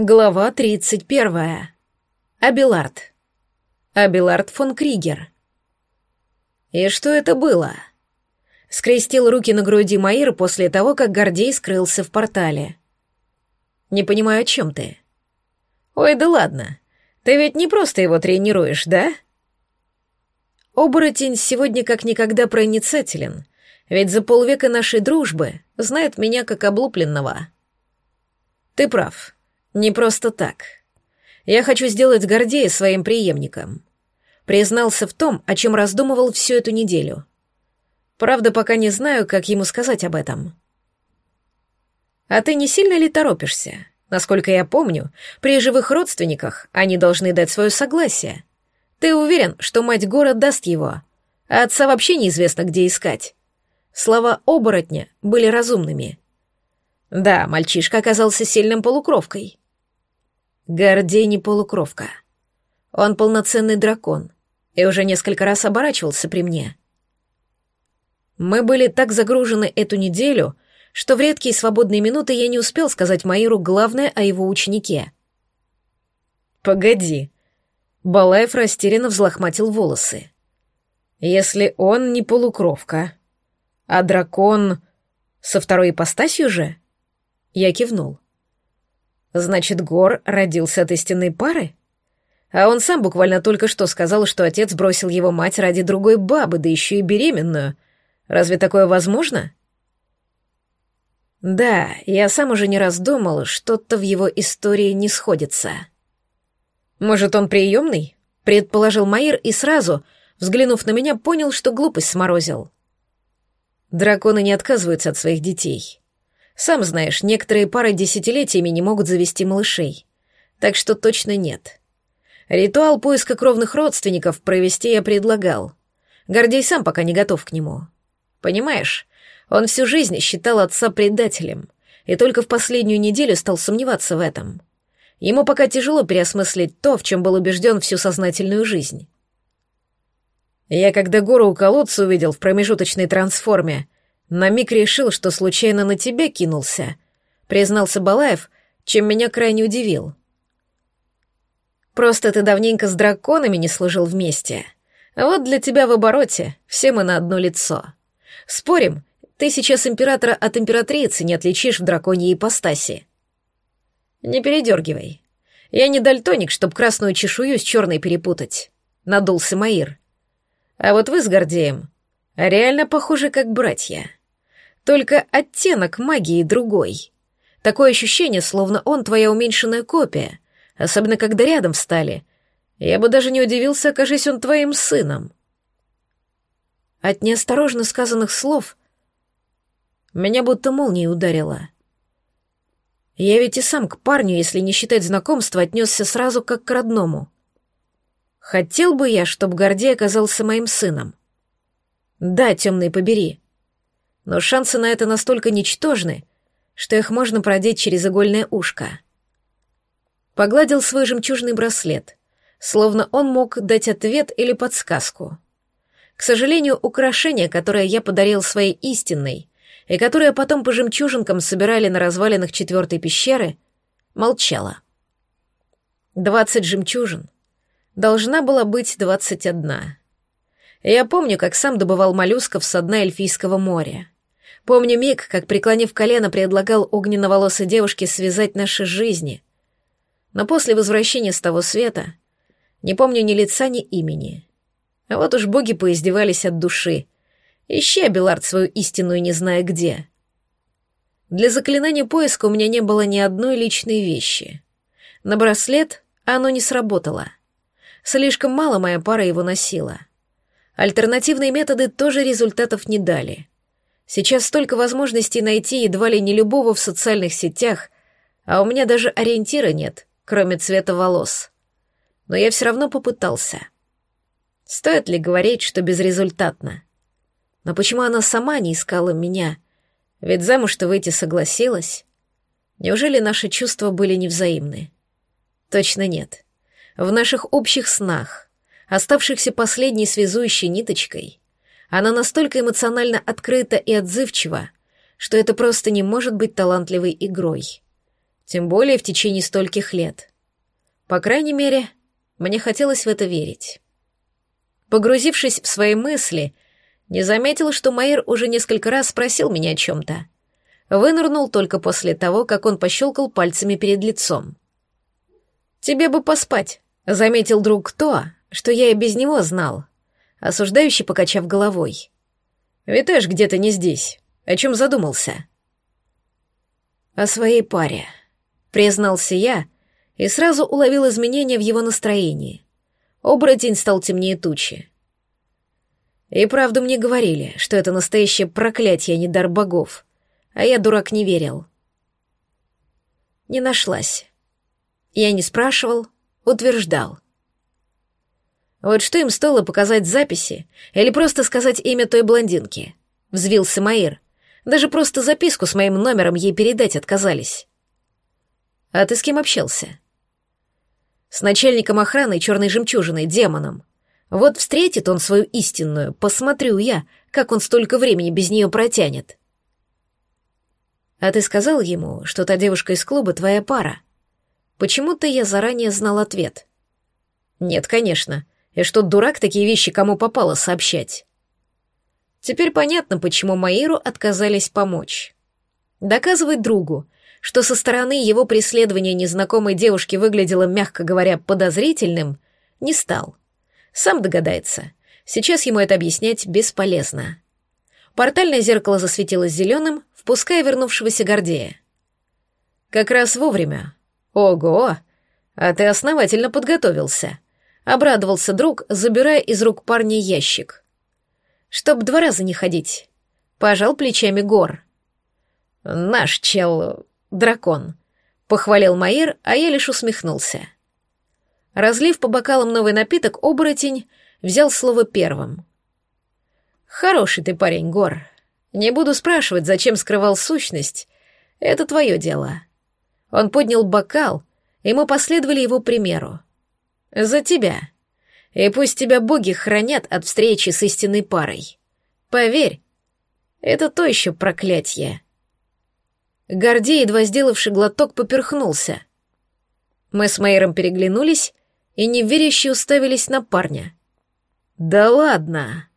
Глава 31. Абилард. Абилард фон Кригер. «И что это было?» Скрестил руки на груди Маир после того, как Гордей скрылся в портале. «Не понимаю, о чем ты?» «Ой, да ладно. Ты ведь не просто его тренируешь, да?» Оборотень сегодня как никогда проницателен, ведь за полвека нашей дружбы знает меня как облупленного. «Ты прав. Не просто так. Я хочу сделать Гордея своим преемником. Признался в том, о чем раздумывал всю эту неделю. Правда, пока не знаю, как ему сказать об этом. А ты не сильно ли торопишься? Насколько я помню, при живых родственниках они должны дать свое согласие. Ты уверен, что мать Гора даст его, а отца вообще неизвестно, где искать? Слова оборотня были разумными. Да, мальчишка оказался сильным полукровкой. Гордей не полукровка. Он полноценный дракон и уже несколько раз оборачивался при мне. Мы были так загружены эту неделю, что в редкие свободные минуты я не успел сказать Маиру главное о его ученике. «Погоди», — Балаев растерянно взлохматил волосы. «Если он не полукровка, а дракон со второй ипостасью же?» Я кивнул. Значит, Гор родился от истинной пары? А он сам буквально только что сказал, что отец бросил его мать ради другой бабы, да еще и беременную. Разве такое возможно? Да, я сам уже не раз думал, что-то в его истории не сходится. Может, он приемный? Предположил Маир и сразу, взглянув на меня, понял, что глупость сморозил. Драконы не отказываются от своих детей. Сам знаешь, некоторые пары десятилетиями не могут завести малышей. Так что точно нет. Ритуал поиска кровных родственников провести я предлагал. Гордей сам пока не готов к нему. Понимаешь, он всю жизнь считал отца предателем, и только в последнюю неделю стал сомневаться в этом. Ему пока тяжело переосмыслить то, в чем был убежден всю сознательную жизнь. Я когда гору у колодца увидел в промежуточной трансформе, на миг решил, что случайно на тебя кинулся, признался Балаев, чем меня крайне удивил. Просто ты давненько с драконами не служил вместе. Вот для тебя в обороте все мы на одно лицо. Спорим, ты сейчас императора от императрицы не отличишь в драконьей ипостаси. Не передергивай. Я не дальтоник, чтоб красную чешую с черной перепутать. Надулся Маир. А вот вы с Гордеем реально похожи как братья. Только оттенок магии другой. Такое ощущение, словно он твоя уменьшенная копия, особенно когда рядом встали. Я бы даже не удивился, окажись он твоим сыном. От неосторожно сказанных слов меня будто молнией ударило. Я ведь и сам к парню, если не считать знакомства, отнесся сразу как к родному. Хотел бы я, чтобы Гордей оказался моим сыном. Да, темный побери но шансы на это настолько ничтожны, что их можно продеть через игольное ушко. Погладил свой жемчужный браслет, словно он мог дать ответ или подсказку. К сожалению, украшение, которое я подарил своей истинной, и которое потом по жемчужинкам собирали на развалинах четвертой пещеры, молчало. Двадцать жемчужин. Должна была быть двадцать одна. Я помню, как сам добывал моллюсков с дна Эльфийского моря. Помню миг, как, преклонив колено, предлагал огненно-волосой девушке связать наши жизни. Но после возвращения с того света не помню ни лица, ни имени. А вот уж боги поиздевались от души. Ищи, Абелард, свою истинную, не зная где. Для заклинания поиска у меня не было ни одной личной вещи. На браслет оно не сработало. Слишком мало моя пара его носила. Альтернативные методы тоже результатов не дали. Сейчас столько возможностей найти едва ли не любого в социальных сетях, а у меня даже ориентира нет, кроме цвета волос. Но я все равно попытался. Стоит ли говорить, что безрезультатно? Но почему она сама не искала меня? Ведь замуж-то выйти согласилась. Неужели наши чувства были невзаимны? Точно нет. В наших общих снах, оставшихся последней связующей ниточкой, она настолько эмоционально открыта и отзывчива, что это просто не может быть талантливой игрой. Тем более в течение стольких лет. По крайней мере, мне хотелось в это верить. Погрузившись в свои мысли, не заметил, что Майер уже несколько раз спросил меня о чем-то. Вынырнул только после того, как он пощелкал пальцами перед лицом. «Тебе бы поспать», — заметил друг то, что я и без него знал, осуждающий покачав головой. «Витаешь где-то не здесь. О чем задумался?» «О своей паре», — признался я и сразу уловил изменения в его настроении. Оборотень стал темнее тучи. И правду мне говорили, что это настоящее проклятие, а не дар богов. А я, дурак, не верил. Не нашлась. Я не спрашивал, утверждал. Вот что им стоило показать записи или просто сказать имя той блондинки? Взвился Маир. Даже просто записку с моим номером ей передать отказались. А ты с кем общался? С начальником охраны черной жемчужиной, демоном. Вот встретит он свою истинную, посмотрю я, как он столько времени без нее протянет. А ты сказал ему, что та девушка из клуба твоя пара? Почему-то я заранее знал ответ. Нет, конечно. И что, дурак такие вещи кому попало сообщать? Теперь понятно, почему Маиру отказались помочь. Доказывать другу, что со стороны его преследования незнакомой девушки выглядело, мягко говоря, подозрительным, не стал. Сам догадается. Сейчас ему это объяснять бесполезно. Портальное зеркало засветилось зеленым, впуская вернувшегося Гордея. Как раз вовремя. Ого! А ты основательно подготовился. Обрадовался друг, забирая из рук парня ящик. Чтоб два раза не ходить. Пожал плечами Гор. Наш чел дракон», — похвалил Майер, а я лишь усмехнулся. Разлив по бокалам новый напиток, оборотень взял слово первым. «Хороший ты парень, Гор. Не буду спрашивать, зачем скрывал сущность. Это твое дело». Он поднял бокал, и мы последовали его примеру. «За тебя. И пусть тебя боги хранят от встречи с истинной парой. Поверь, это то еще проклятие». Гордей, едва сделавший глоток, поперхнулся. Мы с Мейером переглянулись и неверяще уставились на парня. «Да ладно!»